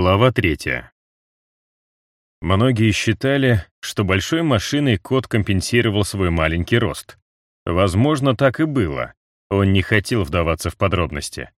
Глава третья. Многие считали, что большой машиной кот компенсировал свой маленький рост. Возможно, так и было. Он не хотел вдаваться в подробности.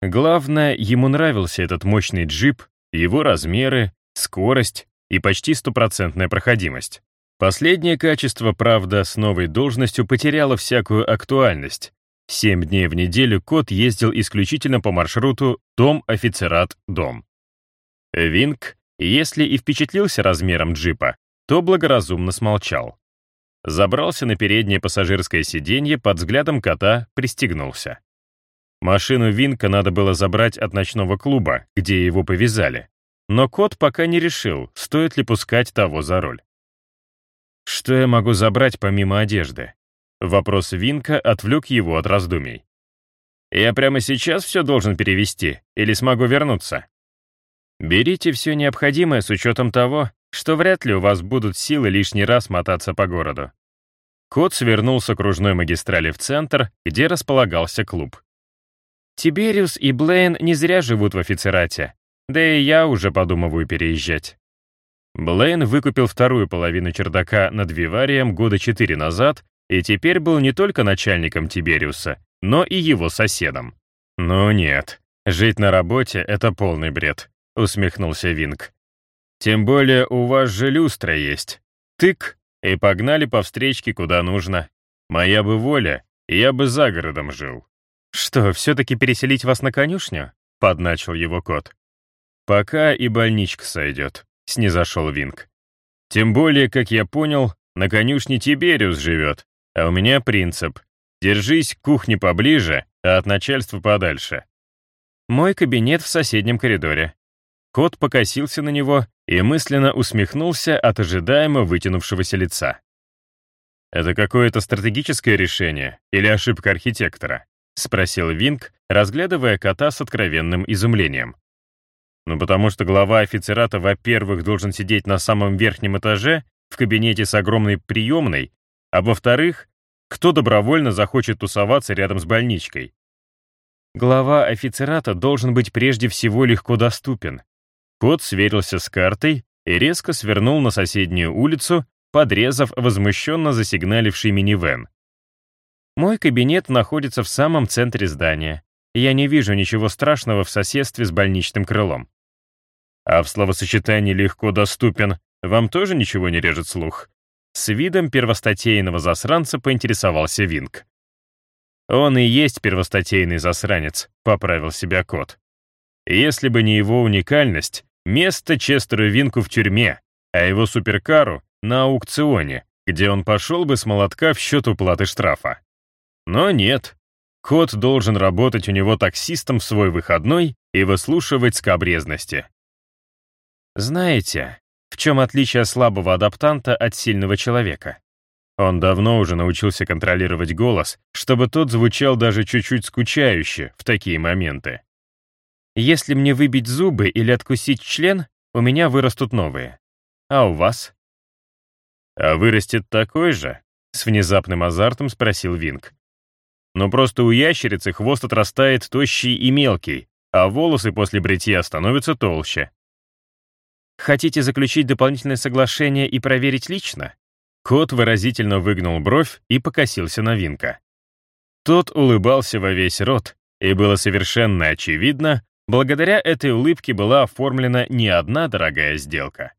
Главное, ему нравился этот мощный джип, его размеры, скорость и почти стопроцентная проходимость. Последнее качество, правда, с новой должностью потеряло всякую актуальность. Семь дней в неделю кот ездил исключительно по маршруту «Дом-офицерат-дом». Винг, если и впечатлился размером джипа, то благоразумно смолчал. Забрался на переднее пассажирское сиденье, под взглядом кота пристегнулся. Машину Винка надо было забрать от ночного клуба, где его повязали. Но кот пока не решил, стоит ли пускать того за руль. Что я могу забрать помимо одежды? Вопрос Винка отвлек его от раздумий. «Я прямо сейчас все должен перевести или смогу вернуться?» Берите все необходимое с учетом того, что вряд ли у вас будут силы лишний раз мотаться по городу. Кот свернул с окружной магистрали в центр, где располагался клуб. Тибериус и Блейн не зря живут в офицерате, да и я уже подумываю переезжать. Блейн выкупил вторую половину чердака над Виварием года четыре назад и теперь был не только начальником Тибериуса, но и его соседом. Ну нет, жить на работе — это полный бред. — усмехнулся Винг. «Тем более у вас же люстра есть. Тык, и погнали по встречке куда нужно. Моя бы воля, я бы за городом жил». «Что, все-таки переселить вас на конюшню?» — подначил его кот. «Пока и больничка сойдет», — снизошел Винг. «Тем более, как я понял, на конюшне Тибериус живет, а у меня принцип — держись к кухне поближе, а от начальства подальше». «Мой кабинет в соседнем коридоре», Кот покосился на него и мысленно усмехнулся от ожидаемо вытянувшегося лица. «Это какое-то стратегическое решение или ошибка архитектора?» — спросил Винг, разглядывая кота с откровенным изумлением. «Ну потому что глава офицерата, во-первых, должен сидеть на самом верхнем этаже, в кабинете с огромной приемной, а во-вторых, кто добровольно захочет тусоваться рядом с больничкой? Глава офицерата должен быть прежде всего легко доступен, Кот сверился с картой и резко свернул на соседнюю улицу, подрезав возмущенно засигналивший минивэн. «Мой кабинет находится в самом центре здания. Я не вижу ничего страшного в соседстве с больничным крылом». «А в словосочетании «легко доступен» вам тоже ничего не режет слух?» С видом первостатейного засранца поинтересовался Винг. «Он и есть первостатейный засранец», — поправил себя кот. «Если бы не его уникальность, Место Честеру Винку в тюрьме, а его суперкару — на аукционе, где он пошел бы с молотка в счет уплаты штрафа. Но нет. Кот должен работать у него таксистом в свой выходной и выслушивать скобрезности. Знаете, в чем отличие слабого адаптанта от сильного человека? Он давно уже научился контролировать голос, чтобы тот звучал даже чуть-чуть скучающе в такие моменты. Если мне выбить зубы или откусить член, у меня вырастут новые. А у вас? А вырастет такой же? С внезапным азартом спросил Винг. Но просто у ящерицы хвост отрастает тощий и мелкий, а волосы после бритья становятся толще. Хотите заключить дополнительное соглашение и проверить лично? Кот выразительно выгнул бровь и покосился на Винка. Тот улыбался во весь рот, и было совершенно очевидно, Благодаря этой улыбке была оформлена не одна дорогая сделка.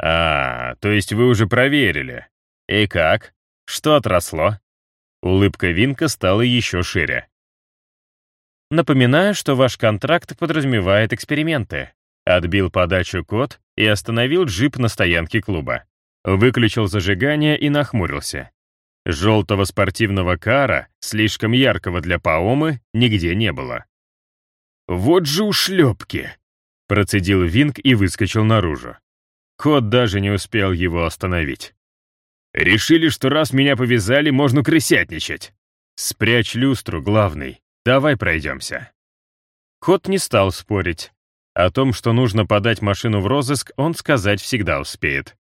«А, то есть вы уже проверили. И как? Что отросло?» Улыбка Винка стала еще шире. «Напоминаю, что ваш контракт подразумевает эксперименты», отбил подачу код и остановил джип на стоянке клуба. Выключил зажигание и нахмурился. Желтого спортивного кара, слишком яркого для Паомы, нигде не было. «Вот же ушлепки!» — процедил Винг и выскочил наружу. Кот даже не успел его остановить. «Решили, что раз меня повязали, можно крысятничать. Спрячь люстру, главный. Давай пройдемся». Кот не стал спорить. О том, что нужно подать машину в розыск, он сказать всегда успеет.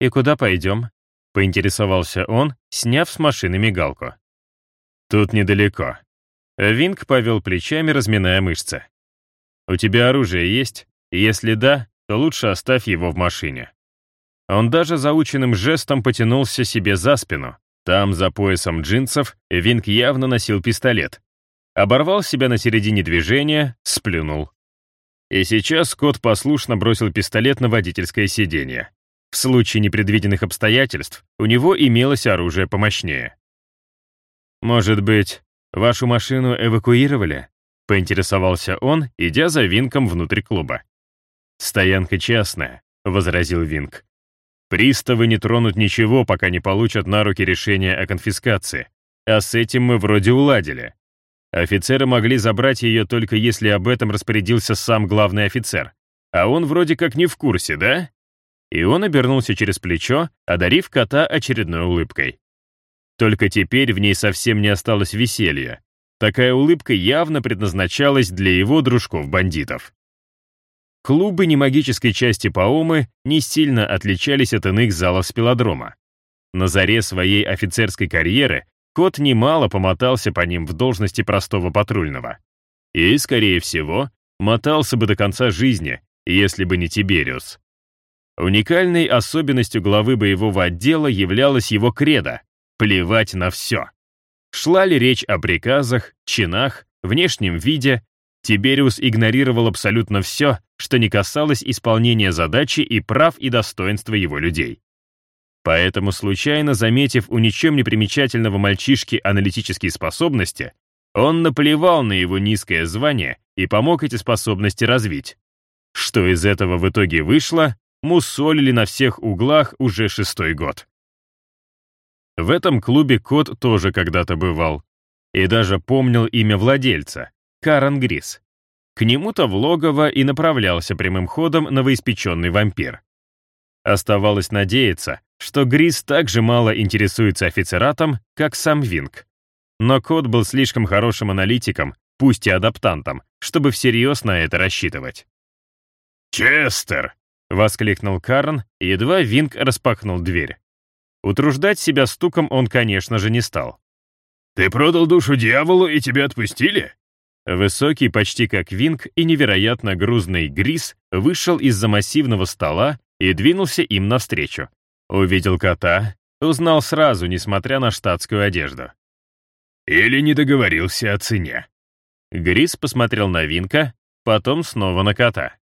«И куда пойдем?» — поинтересовался он, сняв с машины мигалку. «Тут недалеко. Винг повел плечами, разминая мышцы. «У тебя оружие есть? Если да, то лучше оставь его в машине». Он даже заученным жестом потянулся себе за спину. Там, за поясом джинсов, Винк явно носил пистолет. Оборвал себя на середине движения, сплюнул. И сейчас кот послушно бросил пистолет на водительское сиденье. В случае непредвиденных обстоятельств у него имелось оружие помощнее. «Может быть, вашу машину эвакуировали?» — поинтересовался он, идя за Винком внутрь клуба. «Стоянка частная», — возразил Винк. «Приставы не тронут ничего, пока не получат на руки решение о конфискации. А с этим мы вроде уладили. Офицеры могли забрать ее только если об этом распорядился сам главный офицер. А он вроде как не в курсе, да?» И он обернулся через плечо, одарив кота очередной улыбкой. Только теперь в ней совсем не осталось веселья. Такая улыбка явно предназначалась для его дружков-бандитов. Клубы немагической части Паомы не сильно отличались от иных залов спилодрома. На заре своей офицерской карьеры кот немало помотался по ним в должности простого патрульного. И, скорее всего, мотался бы до конца жизни, если бы не Тибериус. Уникальной особенностью главы боевого отдела являлась его кредо — плевать на все. Шла ли речь о приказах, чинах, внешнем виде, Тибериус игнорировал абсолютно все, что не касалось исполнения задачи и прав и достоинства его людей. Поэтому, случайно заметив у ничем не примечательного мальчишки аналитические способности, он наплевал на его низкое звание и помог эти способности развить. Что из этого в итоге вышло, мусолили на всех углах уже шестой год. В этом клубе кот тоже когда-то бывал. И даже помнил имя владельца — Карен Грис. К нему-то в логово и направлялся прямым ходом новоиспеченный вампир. Оставалось надеяться, что Грис так же мало интересуется офицератом, как сам Винг. Но кот был слишком хорошим аналитиком, пусть и адаптантом, чтобы всерьез на это рассчитывать. «Честер!» — воскликнул Карн, едва Винг распахнул дверь. Утруждать себя стуком он, конечно же, не стал. «Ты продал душу дьяволу, и тебя отпустили?» Высокий, почти как Винг, и невероятно грузный Грис вышел из-за массивного стола и двинулся им навстречу. Увидел кота, узнал сразу, несмотря на штатскую одежду. «Или не договорился о цене». Грис посмотрел на Винка, потом снова на кота.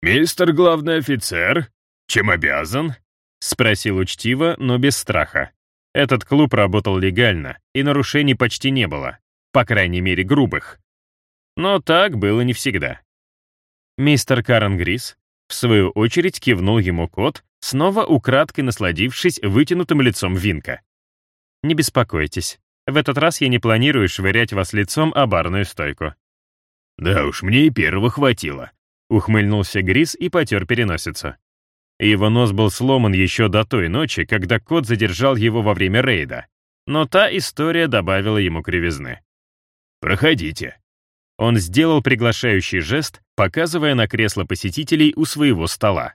«Мистер главный офицер, чем обязан?» — спросил учтиво, но без страха. Этот клуб работал легально, и нарушений почти не было, по крайней мере грубых. Но так было не всегда. Мистер Карен Грис, в свою очередь, кивнул ему кот, снова украдкой насладившись вытянутым лицом Винка. «Не беспокойтесь, в этот раз я не планирую швырять вас лицом о барную стойку». «Да уж, мне и первого хватило», Ухмыльнулся Грис и потер переносицу. Его нос был сломан еще до той ночи, когда кот задержал его во время рейда. Но та история добавила ему кривизны. «Проходите». Он сделал приглашающий жест, показывая на кресло посетителей у своего стола.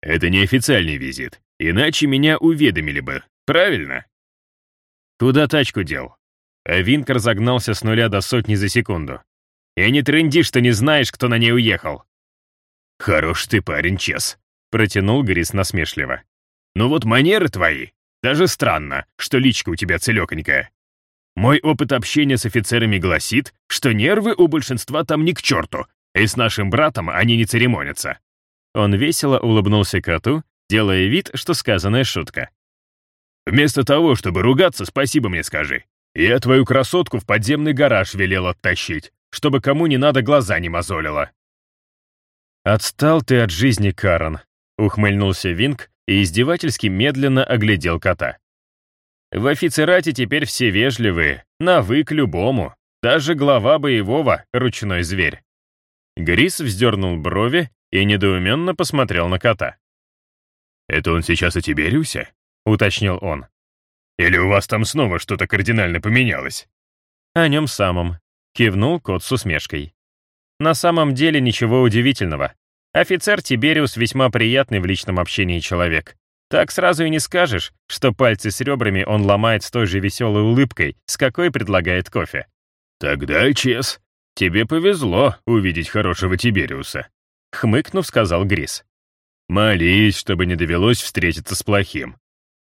«Это не официальный визит, иначе меня уведомили бы, правильно?» «Куда тачку дел?» А Винк разогнался с нуля до сотни за секунду. И не тренди, что не знаешь, кто на ней уехал». «Хорош ты парень, Чес», — протянул Грис насмешливо. «Ну вот манеры твои. Даже странно, что личка у тебя целёконькая. Мой опыт общения с офицерами гласит, что нервы у большинства там ни к черту, и с нашим братом они не церемонятся». Он весело улыбнулся коту, делая вид, что сказанная шутка. «Вместо того, чтобы ругаться, спасибо мне скажи. Я твою красотку в подземный гараж велел оттащить чтобы кому не надо глаза не мозолило. «Отстал ты от жизни, Карен», — ухмыльнулся Винг и издевательски медленно оглядел кота. «В офицерате теперь все вежливые, навык любому, даже глава боевого — ручной зверь». Грис вздернул брови и недоуменно посмотрел на кота. «Это он сейчас о Тибериусе?» — уточнил он. «Или у вас там снова что-то кардинально поменялось?» «О нем самом», Кивнул кот с усмешкой. На самом деле ничего удивительного. Офицер Тибериус весьма приятный в личном общении человек. Так сразу и не скажешь, что пальцы с ребрами он ломает с той же веселой улыбкой, с какой предлагает кофе. «Тогда, Чес, тебе повезло увидеть хорошего Тибериуса», — хмыкнув, сказал Грис. «Молись, чтобы не довелось встретиться с плохим.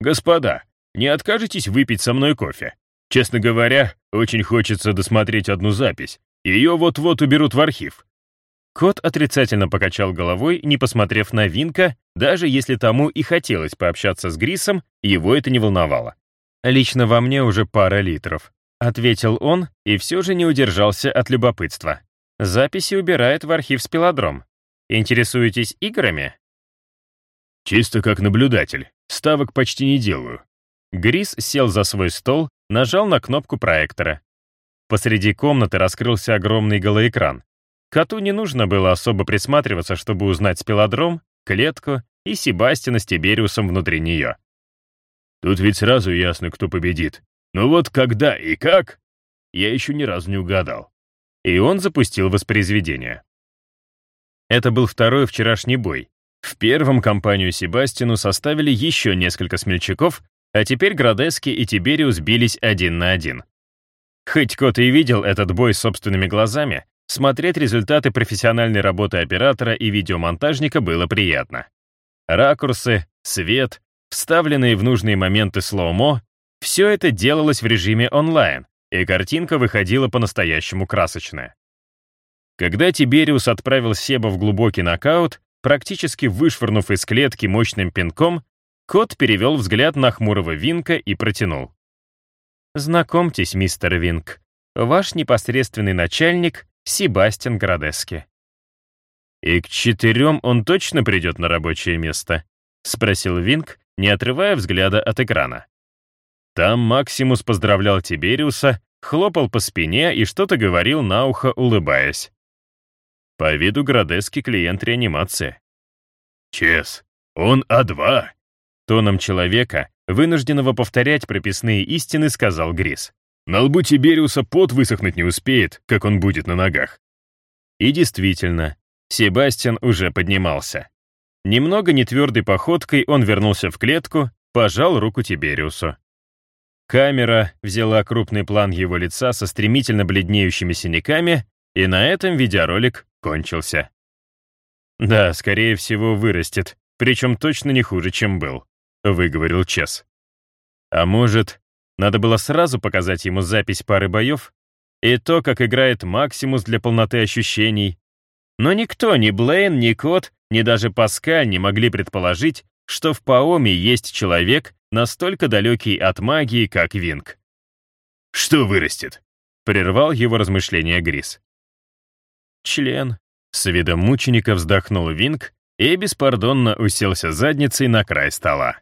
Господа, не откажетесь выпить со мной кофе? Честно говоря, очень хочется досмотреть одну запись. Ее вот-вот уберут в архив». Кот отрицательно покачал головой, не посмотрев на Винка, даже если тому и хотелось пообщаться с Грисом, его это не волновало. «Лично во мне уже пара литров», — ответил он и все же не удержался от любопытства. «Записи убирает в архив Спилодром. Интересуетесь играми?» «Чисто как наблюдатель. Ставок почти не делаю». Грис сел за свой стол, нажал на кнопку проектора. Посреди комнаты раскрылся огромный голоэкран. Коту не нужно было особо присматриваться, чтобы узнать спилодром, клетку и Себастина с Тибериусом внутри нее. Тут ведь сразу ясно, кто победит. Но вот когда и как, я еще ни разу не угадал. И он запустил воспроизведение. Это был второй вчерашний бой. В первом компанию Себастину составили еще несколько смельчаков, а теперь Градески и Тибериус бились один на один. Хоть Кот и видел этот бой собственными глазами, смотреть результаты профессиональной работы оператора и видеомонтажника было приятно. Ракурсы, свет, вставленные в нужные моменты slow-mo — все это делалось в режиме онлайн, и картинка выходила по-настоящему красочная. Когда Тибериус отправил Себа в глубокий нокаут, практически вышвырнув из клетки мощным пинком, кот перевел взгляд на хмурого Винга и протянул. Знакомьтесь, мистер Винг, ваш непосредственный начальник Себастьян Градески. «И к четырем он точно придет на рабочее место?» — спросил Винг, не отрывая взгляда от экрана. Там Максимус поздравлял Тибериуса, хлопал по спине и что-то говорил на ухо, улыбаясь. По виду Градески клиент реанимации. «Чес, он А2!» Тоном человека, вынужденного повторять прописные истины, сказал Грис. «На лбу Тибериуса пот высохнуть не успеет, как он будет на ногах». И действительно, Себастьян уже поднимался. Немного нетвердой походкой он вернулся в клетку, пожал руку Тибериусу. Камера взяла крупный план его лица со стремительно бледнеющими синяками, и на этом видеоролик кончился. Да, скорее всего, вырастет, причем точно не хуже, чем был. — выговорил Чес. А может, надо было сразу показать ему запись пары боев и то, как играет Максимус для полноты ощущений. Но никто, ни Блейн, ни Кот, ни даже Паскаль не могли предположить, что в Паоме есть человек, настолько далекий от магии, как Винг. «Что вырастет?» — прервал его размышления Грис. «Член», — с видом мученика вздохнул Винг и беспардонно уселся задницей на край стола.